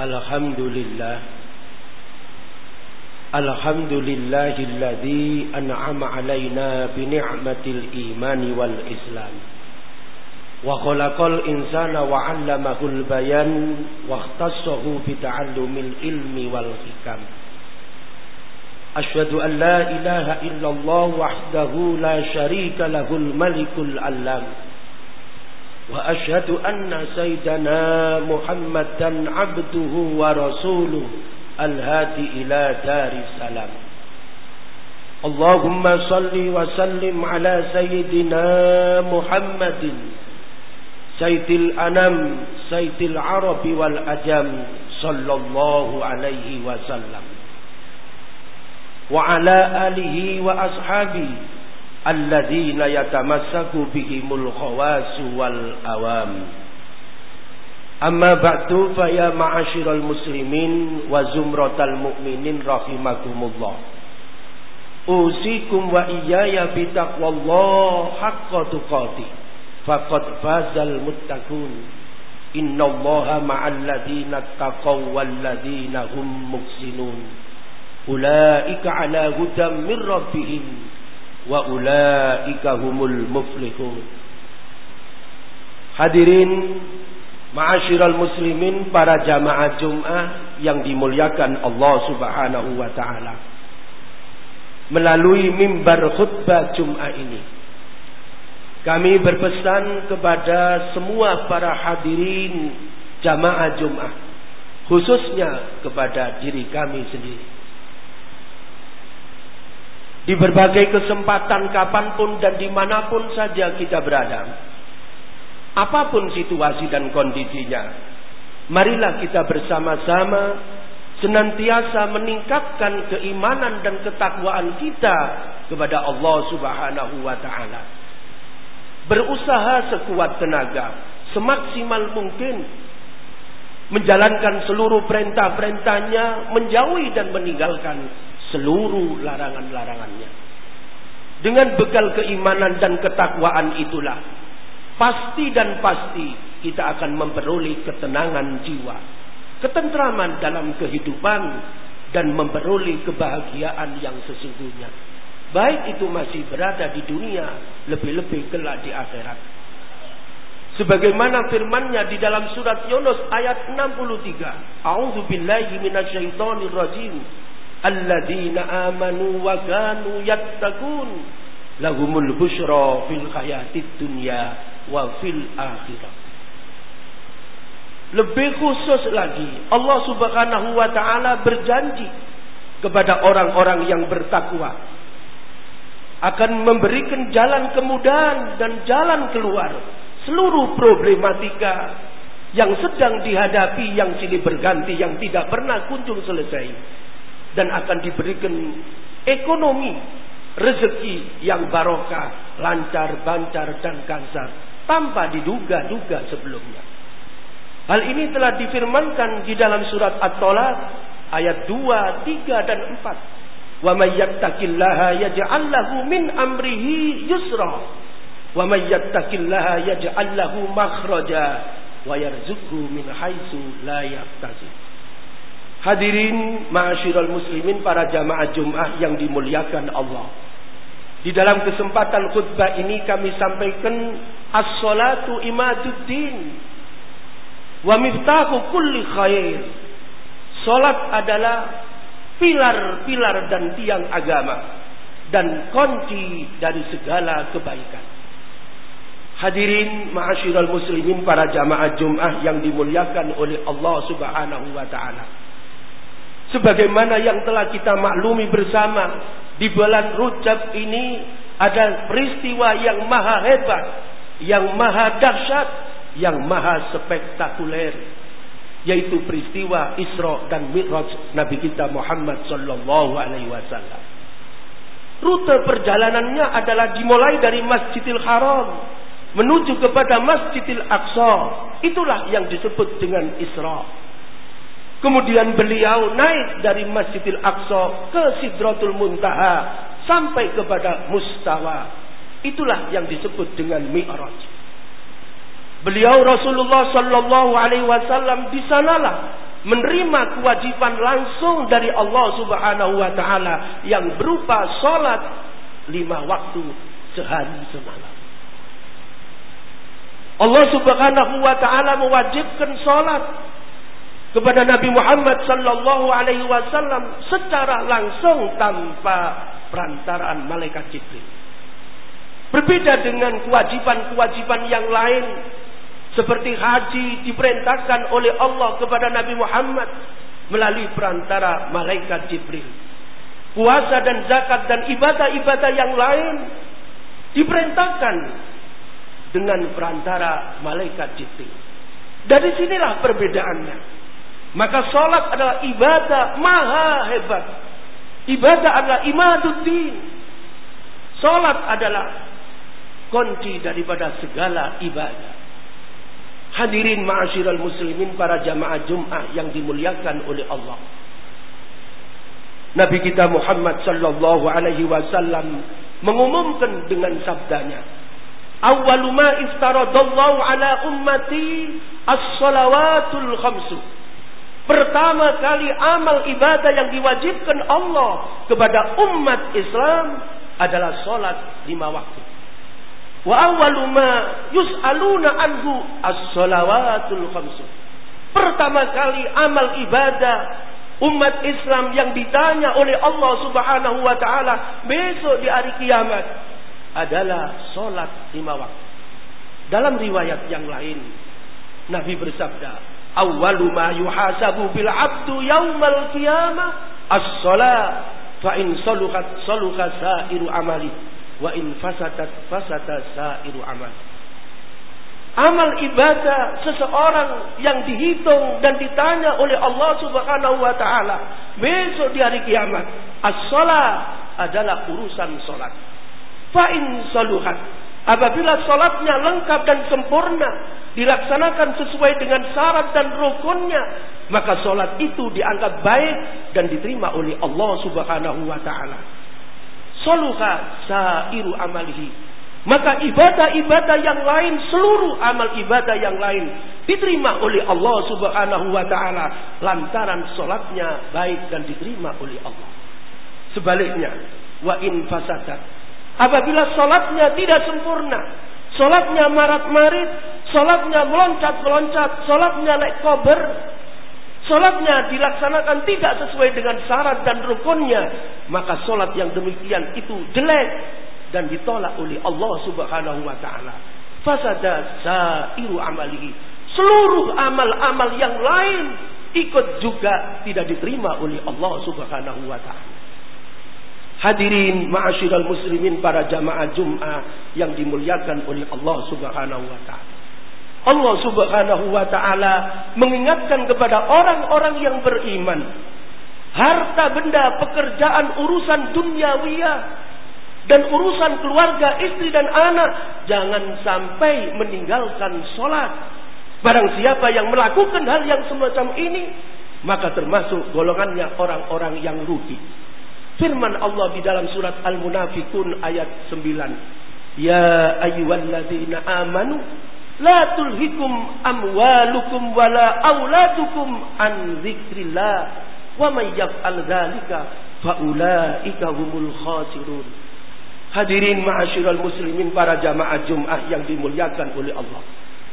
الحمد لله الحمد لله الذي أنعم علينا بنعمة الإيمان والإسلام وخلق الإنسان وعلمه البيان واختصه بتعلم العلم والحكم أشهد أن لا إله إلا الله وحده لا شريك له الملك العلام وأشهد أن سيدنا محمدا عبده ورسوله الهادي إلى دار السلام. اللهم صل وسلم على سيدنا محمد سيد الأنام سيد العرب والأجم صلى الله عليه وسلم. وعلى آله وأصحابه الذين يتمسك بهم الخواس والأوام أما بعد فيا معاشر المسلمين وزمرة المؤمنين رحمكم الله أوصيكم وإياي بتقوى الله حق تقاته فقد فاز المتقون إن الله مع الذين اتقوا والذين هم محسنون أولئك على هدى من ربهم wa ulaika humul muflihun. Hadirin ma'asyiral muslimin para jamaah Jumat yang dimuliakan Allah Subhanahu wa taala. Melalui mimbar khutbah Jumat ini kami berpesan kepada semua para hadirin jamaah Jumat khususnya kepada diri kami sendiri di berbagai kesempatan kapanpun dan dimanapun saja kita berada. Apapun situasi dan kondisinya. Marilah kita bersama-sama senantiasa meningkatkan keimanan dan ketakwaan kita kepada Allah subhanahu wa ta'ala. Berusaha sekuat tenaga. Semaksimal mungkin. Menjalankan seluruh perintah-perintahnya. Menjauhi dan meninggalkan seluruh larangan-larangannya. Dengan bekal keimanan dan ketakwaan itulah, pasti dan pasti kita akan memperoleh ketenangan jiwa, ketentraman dalam kehidupan, dan memperoleh kebahagiaan yang sesungguhnya. Baik itu masih berada di dunia, lebih-lebih kelak di akhirat. Sebagaimana firmannya di dalam surat Yunus ayat 63. A'udzu billahi minasyaitonir rajim alladzina amanu wa kanu yattaqun. Lahumul busyra fil hayatid dunya wa fil akhirah. Lebih khusus lagi Allah Subhanahu wa taala berjanji kepada orang-orang yang bertakwa akan memberikan jalan kemudahan dan jalan keluar seluruh problematika yang sedang dihadapi yang silih berganti yang tidak pernah kunjung selesai dan akan diberikan ekonomi rezeki yang barokah, lancar, bancar dan kansar tanpa diduga-duga sebelumnya. Hal ini telah difirmankan di dalam surat At-Talaq ayat 2, 3 dan 4. Wa may yattaqillaha yaj'al lahu min amrihi yusra. Wa may yattaqillaha yaj'al lahu makhraja wa yarzuqhu min haitsu la yahtasib. Hadirin ma'asyiral muslimin para jamaah Jumat yang dimuliakan Allah. Di dalam kesempatan khutbah ini kami sampaikan as-salatu imaduddin wa miftahu kulli khair. Salat adalah pilar-pilar dan tiang agama dan kunci dari segala kebaikan. Hadirin ma'asyiral muslimin para jamaah Jumat yang dimuliakan oleh Allah Subhanahu wa taala. Sebagaimana yang telah kita maklumi bersama di bulan Rujab ini ada peristiwa yang maha hebat, yang maha dahsyat, yang maha spektakuler, yaitu peristiwa Isra dan Mi'raj Nabi kita Muhammad sallallahu alaihi wasallam. Rute perjalanannya adalah dimulai dari Masjidil Haram menuju kepada Masjidil Aqsa. Itulah yang disebut dengan Isra. Kemudian beliau naik dari Masjidil Aqsa ke Sidratul Muntaha sampai kepada Mustawa. Itulah yang disebut dengan Mi'raj. Beliau Rasulullah sallallahu alaihi wasallam di sanalah menerima kewajiban langsung dari Allah Subhanahu wa taala yang berupa salat lima waktu sehari semalam. Allah Subhanahu wa taala mewajibkan salat kepada Nabi Muhammad sallallahu alaihi wasallam secara langsung tanpa perantaraan malaikat Jibril. Berbeda dengan kewajiban-kewajiban yang lain seperti haji diperintahkan oleh Allah kepada Nabi Muhammad melalui perantara malaikat Jibril. Puasa dan zakat dan ibadah-ibadah yang lain diperintahkan dengan perantara malaikat Jibril. Dari sinilah perbedaannya. Maka solat adalah ibadah maha hebat. Ibadah adalah imaduddin. Solat adalah kunci daripada segala ibadah. Hadirin ma'asyiral muslimin para jamaah Jumat yang dimuliakan oleh Allah. Nabi kita Muhammad sallallahu alaihi wasallam mengumumkan dengan sabdanya, "Awwalu ma iftaradallahu ala ummati as-salawatul khamsu." Pertama kali amal ibadah yang diwajibkan Allah kepada umat Islam adalah solat lima waktu. Wa awwalu ma yus'aluna anhu as-salawatul khamsu. Pertama kali amal ibadah umat Islam yang ditanya oleh Allah Subhanahu wa taala besok di hari kiamat adalah salat lima waktu. Dalam riwayat yang lain Nabi bersabda, "Awwalu ma yuhasabu bil 'abdu yaumal qiyamah as-salat, fa in saluhat saluha sa'iru amali." wa in fasadat fasada sairu amal. Amal ibadah seseorang yang dihitung dan ditanya oleh Allah Subhanahu wa taala besok di hari kiamat, as-shalah adalah urusan salat. Fa in saluhat apabila salatnya lengkap dan sempurna, dilaksanakan sesuai dengan syarat dan rukunnya, maka salat itu dianggap baik dan diterima oleh Allah Subhanahu wa taala soluha sairu amalihi. Maka ibadah-ibadah yang lain, seluruh amal ibadah yang lain diterima oleh Allah Subhanahu wa taala lantaran salatnya baik dan diterima oleh Allah. Sebaliknya, wa in fasadat. Apabila salatnya tidak sempurna, salatnya marat-marit, salatnya meloncat-meloncat, salatnya naik kober, Solatnya dilaksanakan tidak sesuai dengan syarat dan rukunnya. Maka solat yang demikian itu jelek. Dan ditolak oleh Allah subhanahu wa ta'ala. Fasada sa'iru amalihi. Seluruh amal-amal yang lain. Ikut juga tidak diterima oleh Allah subhanahu wa ta'ala. Hadirin ma'asyiral muslimin para jamaah Jum'ah yang dimuliakan oleh Allah Subhanahu wa taala. Allah subhanahu wa ta'ala mengingatkan kepada orang-orang yang beriman. Harta benda, pekerjaan, urusan duniawiyah. Dan urusan keluarga, istri dan anak. Jangan sampai meninggalkan solat. Barang siapa yang melakukan hal yang semacam ini. Maka termasuk golongannya orang-orang yang rugi. Firman Allah di dalam surat Al-Munafikun ayat 9. Ya ayyuhalladzina amanu La tulhikum amwalukum wala auladukum an zikrillah. Wa may yaf'al dzalika fa ulaika humul khasirun. Hadirin ma'asyiral muslimin para jamaah Jumat yang dimuliakan oleh Allah.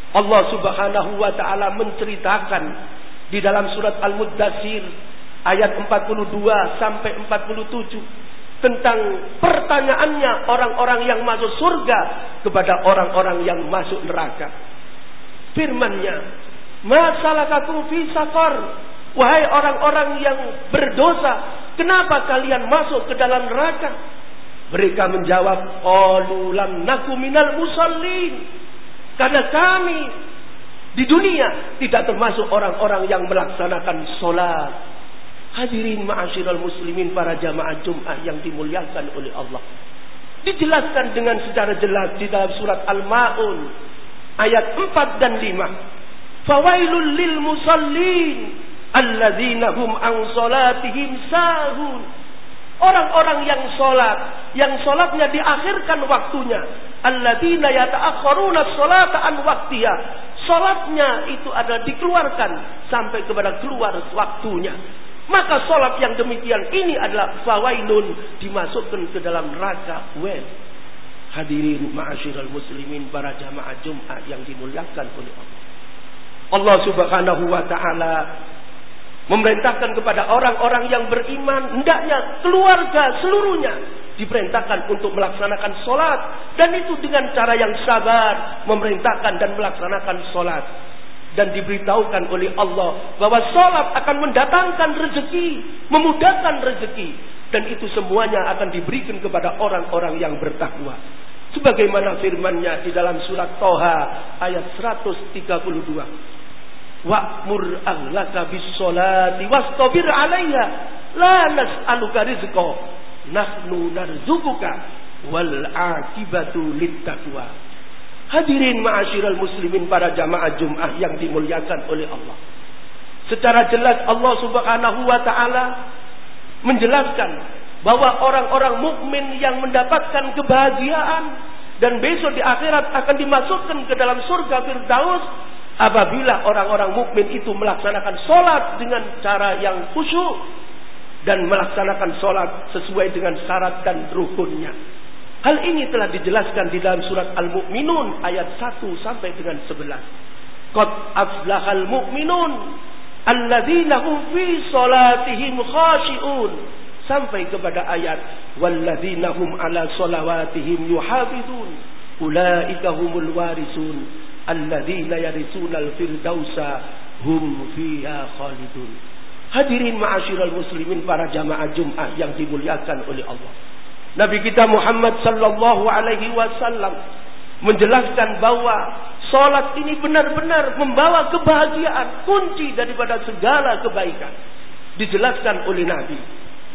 Allah Subhanahu wa taala menceritakan di dalam surat Al-Muddatsir ayat 42 sampai 47 tentang pertanyaannya orang-orang yang masuk surga kepada orang-orang yang masuk neraka. Firman-Nya, "Masalakakum fi saqar?" Wahai orang-orang yang berdosa, kenapa kalian masuk ke dalam neraka? Mereka menjawab, "Qalu lam nakum minal musallin." Karena kami di dunia tidak termasuk orang-orang yang melaksanakan solat Hadirin ma'asyiral muslimin para jamaah Jumat yang dimuliakan oleh Allah. Dijelaskan dengan secara jelas di dalam surat Al-Maun ayat 4 dan 5. Fawailul lil musallin alladzina hum an salatihim sahun. Orang-orang yang solat, yang solatnya diakhirkan waktunya. Alladzina yata'akhkharuna salata an waktiha. Solatnya itu adalah dikeluarkan sampai kepada keluar waktunya. Maka solat yang demikian ini adalah fawailun dimasukkan ke dalam neraka well. Hadirin ma'asyiral muslimin para jamaah Jumat yang dimuliakan oleh Allah. Allah Subhanahu wa taala memerintahkan kepada orang-orang yang beriman hendaknya keluarga seluruhnya diperintahkan untuk melaksanakan solat dan itu dengan cara yang sabar memerintahkan dan melaksanakan solat dan diberitahukan oleh Allah bahwa solat akan mendatangkan rezeki memudahkan rezeki dan itu semuanya akan diberikan kepada orang-orang yang bertakwa. Sebagaimana firman-Nya di dalam surat Toha ayat 132 wa'mur ahlaka bis salati wastabir 'alaiha la nas'aluka rizqa nahnu narzuquka wal 'aqibatu littaqwa hadirin ma'asyiral muslimin para jamaah Jumat yang dimuliakan oleh Allah secara jelas Allah Subhanahu wa taala menjelaskan bahwa orang-orang mukmin yang mendapatkan kebahagiaan dan besok di akhirat akan dimasukkan ke dalam surga Firdaus apabila orang-orang mukmin itu melaksanakan solat dengan cara yang khusyuk dan melaksanakan solat sesuai dengan syarat dan rukunnya. Hal ini telah dijelaskan di dalam surat Al-Mu'minun ayat 1 sampai dengan 11. Qad aflahal mu'minun alladzina hum fi salatihim khashi'un sampai kepada ayat walladzina hum ala salawatihim yuhafizun ulaika humul warisun alladzina yarisunal firdausa hum fiha khalidun. Hadirin ma'asyiral muslimin para jamaah Jumat yang dimuliakan oleh Allah. Nabi kita Muhammad sallallahu alaihi wasallam menjelaskan bahwa salat ini benar-benar membawa kebahagiaan, kunci daripada segala kebaikan. Dijelaskan oleh Nabi,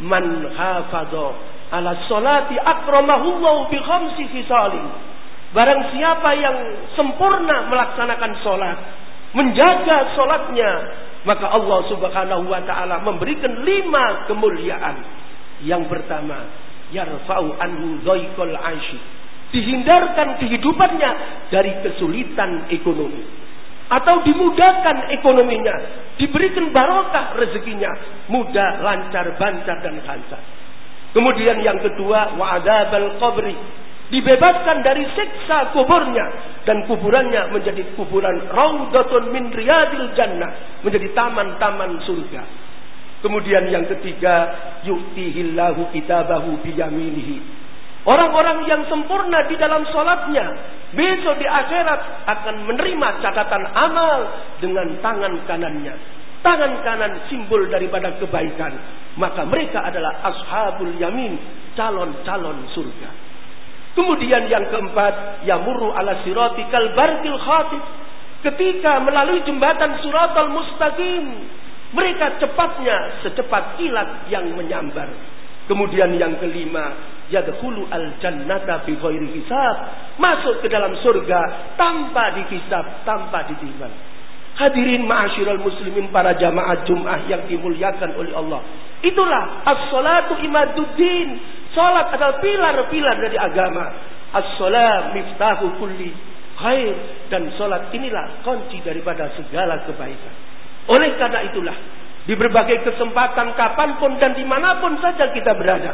man hafadha ala salati akramahullahu bi khamsi fisalin Barang siapa yang sempurna melaksanakan solat, menjaga solatnya, maka Allah Subhanahu Wa Taala memberikan lima kemuliaan. Yang pertama, yarfa'u anhu dhaikal aishi. Dihindarkan kehidupannya dari kesulitan ekonomi. Atau dimudahkan ekonominya. Diberikan barokah rezekinya. Mudah, lancar, bancar dan lancar. Kemudian yang kedua, wa'adabal qabri dibebaskan dari siksa kuburnya dan kuburannya menjadi kuburan raudatun min riyadil jannah menjadi taman-taman surga kemudian yang ketiga yu'tihillahu kitabahu biyaminihi. Orang-orang yang sempurna di dalam solatnya besok di akhirat akan menerima catatan amal dengan tangan kanannya. Tangan kanan simbol daripada kebaikan. Maka mereka adalah ashabul yamin calon-calon surga. Kemudian yang keempat, yamurru ala sirati kal barqil khatib. Ketika melalui jembatan Suratul Mustaqim, mereka cepatnya secepat kilat yang menyambar. Kemudian yang kelima, yadkhulu al jannata bi ghairi hisab, masuk ke dalam surga tanpa dihisab, tanpa ditimbang. Hadirin ma'asyiral muslimin para jamaah Jumat yang dimuliakan oleh Allah. Itulah as-salatu imaduddin, Salat adalah pilar-pilar dari agama. As-salat miftahu kulli khair. Dan salat inilah kunci daripada segala kebaikan. Oleh karena itulah. Di berbagai kesempatan kapanpun dan dimanapun saja kita berada.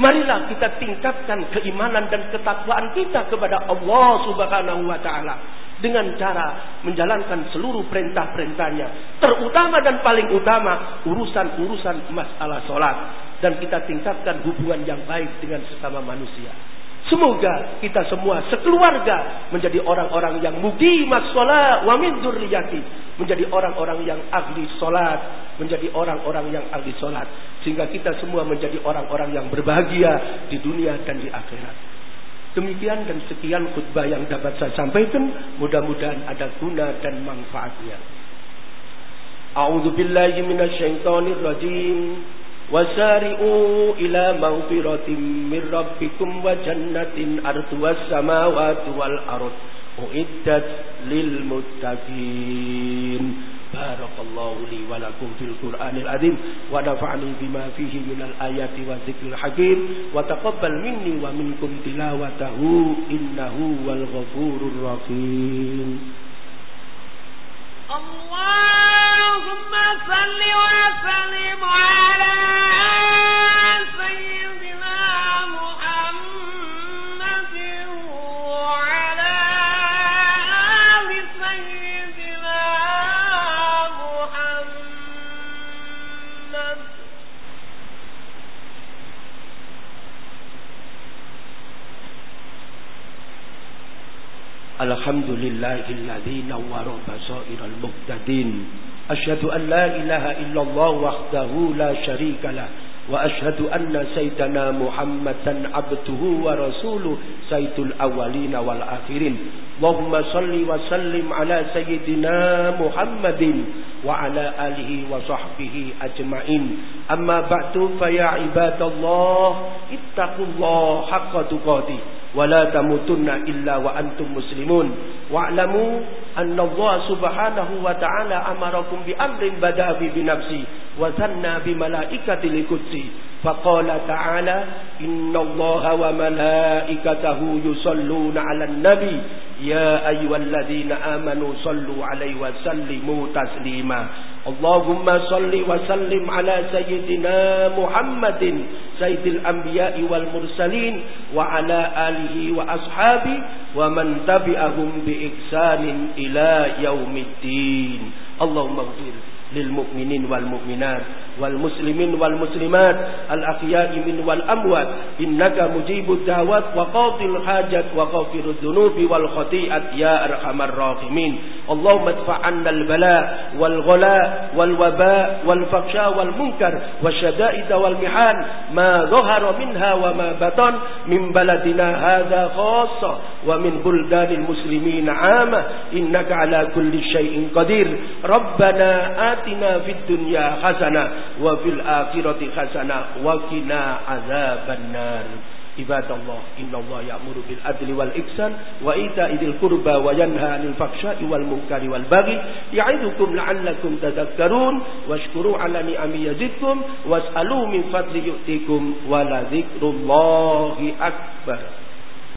Marilah kita tingkatkan keimanan dan ketakwaan kita kepada Allah subhanahu wa ta'ala. Dengan cara menjalankan seluruh perintah-perintahnya. Terutama dan paling utama urusan-urusan masalah solat dan kita tingkatkan hubungan yang baik dengan sesama manusia. Semoga kita semua sekeluarga menjadi orang-orang yang muqimas shalah wa min dzurriyyati, menjadi orang-orang yang ahli salat, menjadi orang-orang yang ahli salat sehingga kita semua menjadi orang-orang yang berbahagia di dunia dan di akhirat. Demikian dan sekian khutbah yang dapat saya sampaikan, mudah-mudahan ada guna dan manfaatnya. A'udzu billahi minasyaitonir rajim. وسارئوا إلى مغفرة من ربكم وجنة أرضها السماوات والأرض أعدت للمتقين. بارك الله لي ولكم في القرآن العظيم ونفعني بما فيه من الآيات والذكر الحكيم. وتقبل مني ومنكم تلاوته إنه هو الغفور الرحيم. اللهم صل وسلم على سيدنا محمد وعلى آل سيدنا محمد. الحمد لله الذي نور بصائر المهتدين. أشهد أن لا إله إلا الله وحده لا شريك له وأشهد أن سيدنا محمدا عبده ورسوله سيد الأولين والآخرين. اللهم صل وسلم على سيدنا محمد وعلى آله وصحبه أجمعين. أما بعد فيا عباد الله اتقوا الله حق تقاته. wala tamutunna illa wa antum muslimun. Wa'lamu anna Allah subhanahu wa ta'ala amarakum bi amrin badabi bi nafsi wa sanna bi malaikati likutsi faqala ta'ala inna Allah wa malaikatahu yusalluna ala nabi. يا أيها الذين آمنوا صلوا عليه وسلموا تسليما. اللهم صل وسلم على سيدنا محمد سيد الأنبياء والمرسلين وعلى آله وأصحابه ومن تبعهم بإحسان إلى يوم الدين. اللهم اغفر للمؤمنين والمؤمنات والمسلمين والمسلمات الأحياء من والأموات. إنك مجيب الدعوات وقاضي الحاجات وغافر الذنوب والخطيئة يا أرحم الراحمين. اللهم ادفع عنا البلاء والغلاء والوباء والفحشاء والمنكر والشدائد والمحان ما ظهر منها وما بطن من بلدنا هذا خاصة ومن بلدان المسلمين عامة. إنك على كل شيء قدير. ربنا atina fid dunya hasanah wa fil akhirati hasanah wa qina azabannar. Ibadallah innallaha ya'muru bil adli wal ihsan wa ita'i dzil qurba wa yanha 'anil fakhsha'i wal munkari wal baghi. Ya'idukum la'allakum tadhakkarun. Washkuru 'ala ni'ami yazidkum. Was'alu min fadli yu'tikum wa la dzikrullahi akbar.